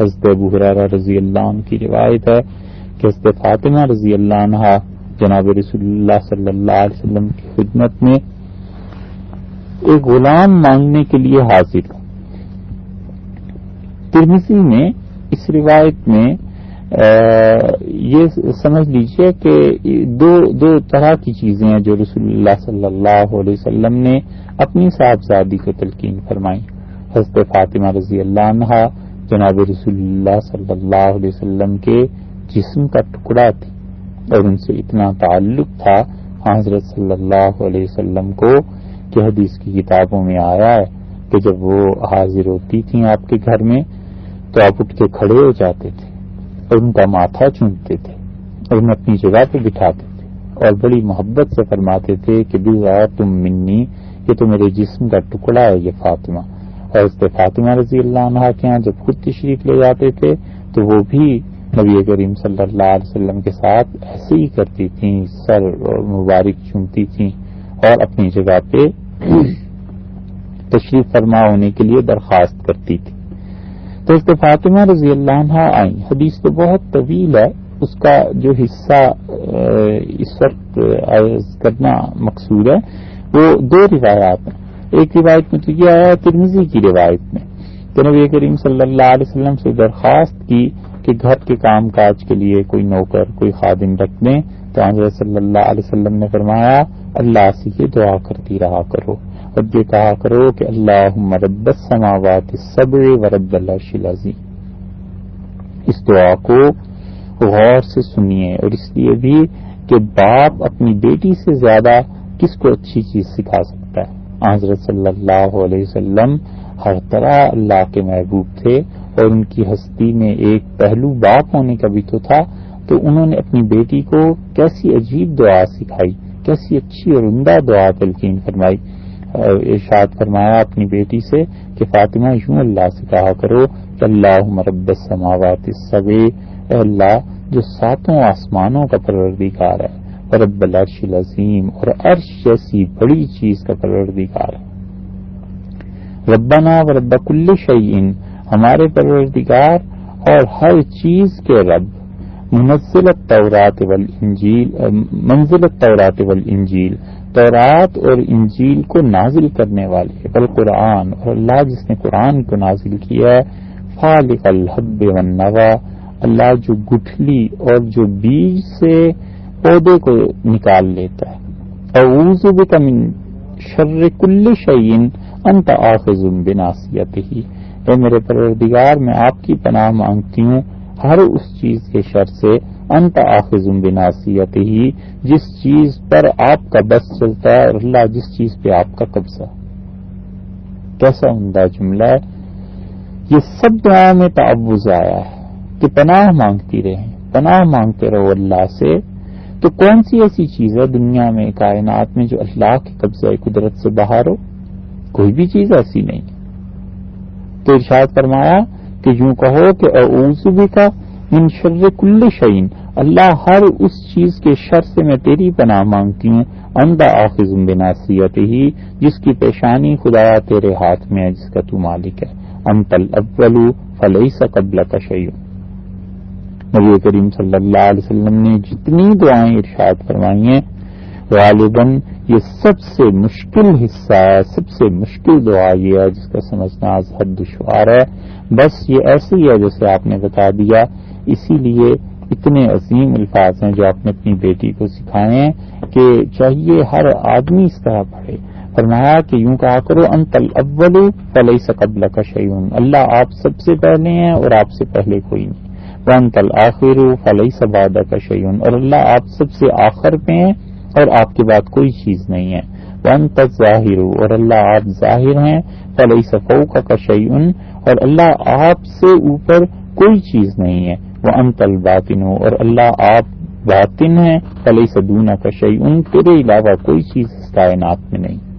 حضرت ابو حرارہ رضی اللہ عنہ کی روایت ہے کہ حضرت فاطمہ رضی اللہ عنہ جناب رسول اللہ صلی اللہ علیہ وسلم کی خدمت میں ایک غلام مانگنے کے لیے حاضر ہوں ترمسی میں اس روایت میں یہ سمجھ لیجیے کہ دو دو طرح کی چیزیں ہیں جو رسول اللہ صلی اللہ علیہ وسلم نے اپنی صاحبزادی کو تلقین فرمائی۔ حضرت فاطمہ رضی اللہ عنہ جناب رسول اللہ صلی اللہ علیہ وسلم کے جسم کا ٹکڑا تھی اور ان سے اتنا تعلق تھا حضرت صلی اللہ علیہ وسلم کو کہ حدیث کی کتابوں میں آیا ہے کہ جب وہ حاضر ہوتی تھیں آپ کے گھر میں تو آپ اٹھ کے کھڑے ہو جاتے تھے اور ان کا ماتھا چونتے تھے اور انہیں اپنی جگہ پہ بٹھاتے تھے اور بڑی محبت سے فرماتے تھے کہ تم منی یہ تو میرے جسم کا ٹکڑا ہے یہ فاطمہ اور فاطمہ رضی اللہ عنہ کے یہاں جب خود تشریف لے جاتے تھے، تو وہ بھی نبی کریم صلی اللہ علیہ وسلم کے ساتھ ایسے ہی کرتی تھیں، سر مبارک چومتی تھیں اور اپنی جگہ پہ تشریف فرما ہونے کے لیے درخواست کرتی تھی۔ تو اس فاطمہ رضی اللہ عنہ آئیں۔ حدیث تو بہت طویل ہے، اس کا جو حصہ اس وقت کرنا مقصود ہے، وہ دو روایات ہیں۔ ایک روایت میں تو یہ آیا ترمزی کی روایت میں تو نبی کریم صلی اللہ علیہ وسلم سے درخواست کی کہ گھر کے کام کاج کے لیے کوئی نوکر، کوئی خادم رکھ دیں۔ تو حضرت صلی اللہ علیہ وسلم نے فرمایا، اللہ سے یہ دعا کرتی رہا کرو۔ اور یہ کہا کرو کہ اللہ مرب سماوات صبر ورب اللہ شلازی اس دعا کو غور سے سنیے اور اس لیے بھی کہ باپ اپنی بیٹی سے زیادہ کس کو اچھی چیز سکھا سکتا حضرت صلی اللہ علیہ وسلم ہر طرح اللہ کے محبوب تھے اور ان کی ہستی میں ایک پہلو باپ ہونے کا بھی تو تھا، تو انہوں نے اپنی بیٹی کو کیسی عجیب دعا سکھائی، کیسی اچھی اور عمدہ دعا تلقین فرمائی۔ ارشاد فرمایا اپنی بیٹی سے کہ فاطمہ یوں اللہ سے کہا کرو کہ اللہ مرب سماوات سوے اللہ جو ساتوں آسمانوں کا پروردگار ہے۔ رب العرش العظیم، اور عرش جیسی بڑی چیز کا پروردگار ہے۔ ربنا و رب کل شعین ہمارے پروردگار اور ہر چیز کے رب۔ منزل التورات والانجیل، منزل التورات والانجیل، تورات اور انجیل کو نازل کرنے والے، بل قرآن، اور اللہ جس نے قرآن کو نازل کیا ہے، فالق الحب والنوا۔ اللہ جو گٹھلی اور جو بیج سے پودے کو نکال لیتا ہے۔ اعوذ بک من شر کل شعین انت آخذ بناسیت ہی اے میرے پروردگار، میں آپ کی پناہ مانگتی ہوں ہر اس چیز کے شر سے، انت آخذ بناسیت ہی جس چیز پر آپ کا بس چلتا ہے۔ اور اللہ جس چیز پہ آپ کا قبضہ۔ کیسا عمدہ جملہ ہے۔ یہ سب دعا میں تعوض آیا ہے کہ پناہ مانگتی رہیں۔ پناہ مانگتے رہو اللہ سے۔ تو کون سی ایسی چیز ہے دنیا میں کائنات میں جو اللہ کے قبضہ قدرت سے باہر ہو؟ کوئی بھی چیز ایسی نہیں۔ تو ارشاد فرمایا کہ یوں کہو کہ اعوذ بھی کا من شر کل شعین اللہ ہر اس چیز کے شر سے میں تیری پناہ مانگتی ہوں اندہ آخذ بناسیت ہی جس کی پیشانی خدایا تیرے ہاتھ میں ہے، جس کا تو مالک ہے۔ انتل اول فلئی سا قبل کا شعیوں نبی کریم صلی اللہ علیہ وسلم نے جتنی دعائیں ارشاد فرمائی ہیں، غالباً یہ سب سے مشکل حصہ ہے سب سے مشکل دعا یہ ہے جس کا سمجھنا حد دشوار ہے۔ بس یہ ایسے ہی ہے جیسے آپ نے بتا دیا، اسی لیے اتنے عظیم الفاظ ہیں جو آپ نے اپنی بیٹی کو سکھائے ہیں کہ چاہیے ہر آدمی اس طرح پڑھے۔ فرمایا کہ یوں کہا کرو انتل اول فلئی سقبل کا شعیون اللہ آپ سب سے پہلے ہیں اور آپ سے پہلے کوئی نہیں۔ ون تل آخر فلئی سبادہ کا شعیون اور اللہ آپ سب سے آخر پہ ہیں اور آپ کے بعد کوئی چیز نہیں ہے۔ ون تک ظاہر اور اللہ آپ ظاہر ہیں۔ فلئی سفو کا شعیون اور اللہ آپ سے اوپر کوئی چیز نہیں ہے۔ وہ انتل باطن اور اللہ آپ باطن ہیں۔ فلئی سدونا کا شعی ان تیرے علاوہ کوئی چیز اس کائنات میں نہیں۔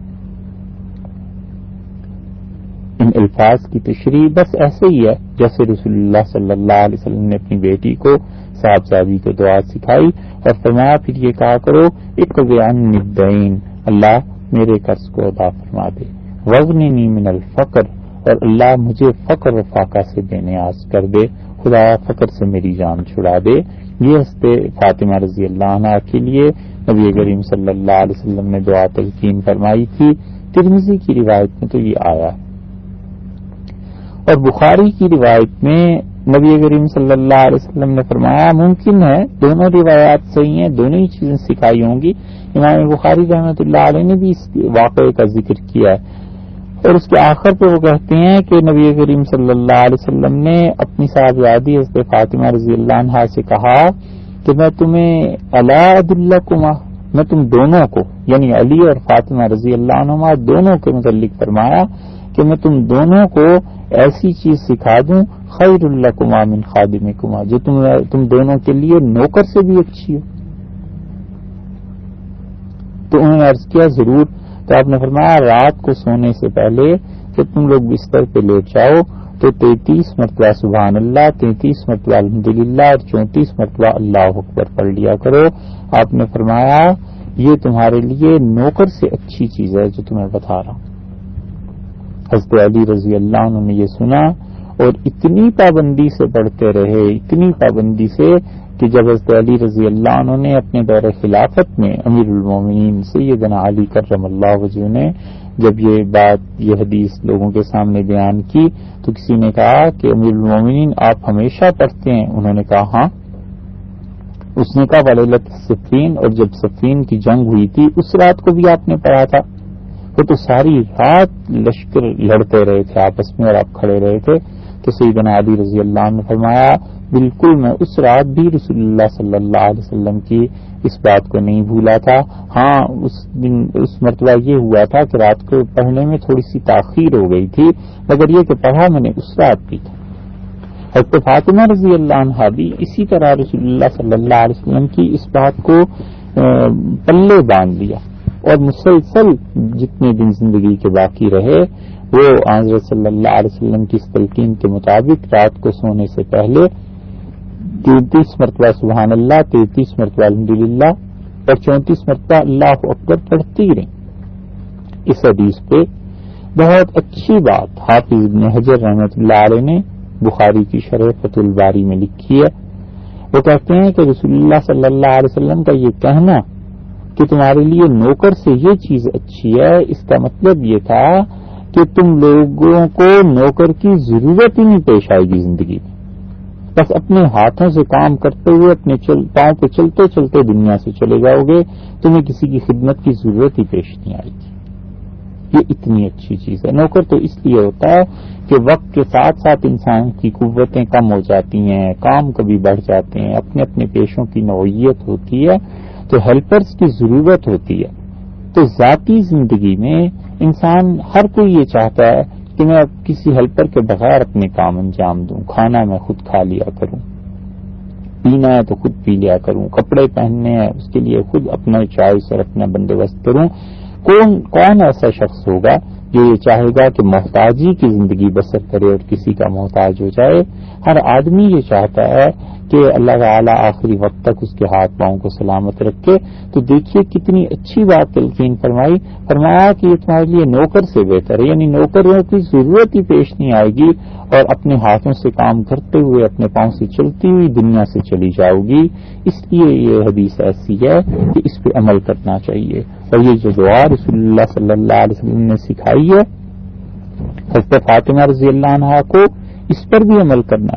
ان الفاظ کی تشریح بس ایسے ہی ہے جیسے رسول اللہ صلی اللہ علیہ وسلم نے اپنی بیٹی کو صاحبزادی کو دعا سکھائی اور فرمایا، پھر یہ کہا کرو ایک ندین اللہ میرے قرض کو ادا فرما دے۔ وزنی من الفقر، اور اللہ مجھے فقر و فاقہ سے بے نیاز کر دے۔ خدا فقر سے میری جان چھڑا دے۔ یہ ہستے فاطمہ رضی اللہ عنہ کے لیے نبی کریم صلی اللہ علیہ وسلم نے دعا تلقین فرمائی تھی۔ ترمزی کی روایت میں تو یہ آیا ہے۔ اور بخاری کی روایت میں نبی کریم صلی اللہ علیہ وسلم نے فرمایا، ممکن ہے، دونوں روایات صحیح ہیں، دونوں ہی چیزیں سکھائی ہوں گی۔ امام بخاری رحمۃ اللہ علیہ نے بھی اس واقعے کا ذکر کیا ہے۔ اور اس کے آخر پہ وہ کہتے ہیں کہ نبی کریم صلی اللہ علیہ وسلم نے اپنی صاحبزادی حضرت فاطمہ رضی اللہ عنہ سے کہا کہ میں تمہیں اللہ اللہ کما میں تم دونوں کو یعنی علی اور فاطمہ رضی اللہ عنہ دونوں کے متعلق فرمایا کہ میں تم دونوں کو ایسی چیز سکھا دوں خیر اللہ کما من خادم کما جو تم تم دونوں کے لیے نوکر سے بھی اچھی ہو۔ تو انہوں نے عرض کیا، ضرور، تو آپ نے فرمایا، رات کو سونے سے پہلے کہ تم لوگ بستر پہ لیٹ جاؤ، تو تینتیس مرتبہ سبحان اللہ، تینتیس مرتبہ الحمد للہ اور چونتیس مرتبہ اللہ اکبر پڑھ لیا کرو۔ آپ نے فرمایا، یہ تمہارے لیے نوکر سے اچھی چیز ہے جو تمہیں بتا رہا ہوں۔ حضرت علی رضی اللہ عنہ نے یہ سنا اور اتنی پابندی سے پڑھتے رہے، اتنی پابندی سے کہ جب حضرت علی رضی اللہ عنہ نے اپنے دور خلافت میں امیر المومنین سیدنا علی کرم اللہ وجہ نے جب یہ بات، یہ حدیث لوگوں کے سامنے بیان کی تو کسی نے کہا کہ امیر المومنین آپ ہمیشہ پڑھتے ہیں؟ انہوں نے کہا ہاں۔ اس نے کہا وللت سفین اور جب سفین کی جنگ ہوئی تھی، اس رات کو بھی آپ نے پڑھا تھا۔ وہ تو ساری رات لشکر لڑتے رہے تھے، آپس میں اور آپ کھڑے رہے تھے۔ تو سیدنا علی رضی اللہ نے فرمایا، بالکل میں اس رات بھی رسول اللہ صلی اللہ علیہ وسلم کی اس بات کو نہیں بھولا تھا۔ ہاں اس دن، اس مرتبہ یہ ہوا تھا کہ رات کو پڑھنے میں تھوڑی سی تاخیر ہو گئی تھی، مگر یہ کہ پڑھا میں نے اس رات بھی تھا۔ حضرت فاطمہ رضی اللہ عنہ بھی اسی طرح رسول اللہ صلی اللہ علیہ وسلم کی اس بات کو پلے باندھ لیا۔ اور مسلسل جتنے دن زندگی کے باقی رہے، وہ حضرت صلی اللہ علیہ وسلم کی اس تلقین کے مطابق رات کو سونے سے پہلے تینتیس مرتبہ سبحان اللہ، تینتیس مرتبہ الحمد للہ اور چونتیس مرتبہ اللہ اکبر پڑھتی رہی اس حدیث پہ بہت اچھی بات حافظ ابن حجر رحمت اللہ علیہ نے بخاری کی شرح فت الباری میں لکھی ہے۔ وہ کہتے ہیں کہ رسول اللہ صلی اللہ علیہ وسلم کا یہ کہنا کہ تمہارے لیے نوکر سے یہ چیز اچھی ہے، اس کا مطلب یہ تھا کہ تم لوگوں کو نوکر کی ضرورت ہی نہیں پیش آئے گی زندگی میں۔ بس اپنے ہاتھوں سے کام کرتے ہوئے، اپنے پاؤں پہ چلتے چلتے دنیا سے چلے جاؤ گے، تمہیں کسی کی خدمت کی ضرورت ہی پیش نہیں آئے گی۔ یہ اتنی اچھی چیز ہے۔ نوکر تو اس لیے ہوتا ہے کہ وقت کے ساتھ ساتھ انسان کی قوتیں کم ہو جاتی ہیں، کام کبھی بڑھ جاتے ہیں، اپنے اپنے پیشوں کی نوعیت ہوتی ہے۔ تو ہیلپرز کی ضرورت ہوتی ہے، تو ذاتی زندگی میں انسان ہر کوئی یہ چاہتا ہے کہ میں کسی ہیلپر کے بغیر اپنے کام انجام دوں، کھانا میں خود کھا لیا کروں، پینا ہے تو خود پی لیا کروں، کپڑے پہننے ہیں اس کے لیے خود اپنا چوائس اور اپنا بندوبست کروں۔ کون کون ایسا شخص ہوگا جو یہ چاہے گا کہ محتاجی کی زندگی بسر کرے اور کسی کا محتاج ہو جائے؟ ہر آدمی یہ چاہتا ہے کہ اللہ تعالیٰ آخری وقت تک اس کے ہاتھ پاؤں کو سلامت رکھے۔ تو دیکھیے کتنی اچھی بات تلقین فرمائی۔ فرمایا کہ یہ تمہارے لیے نوکر سے بہتر ہے یعنی نوکروں کی ضرورت ہی پیش نہیں آئے گی اور اپنے ہاتھوں سے کام کرتے ہوئے، اپنے پاؤں سے چلتی ہوئی دنیا سے چلی جاؤ گی۔ اس لیے یہ حدیث ایسی ہے کہ اس پہ عمل کرنا چاہیے۔ اور یہ جو دعا رسول اللہ صلی اللہ علیہ وسلم نے سکھائی ہے، حضرت فاطمہ رضی اللہ عنہ کو، اس پر بھی عمل کرنا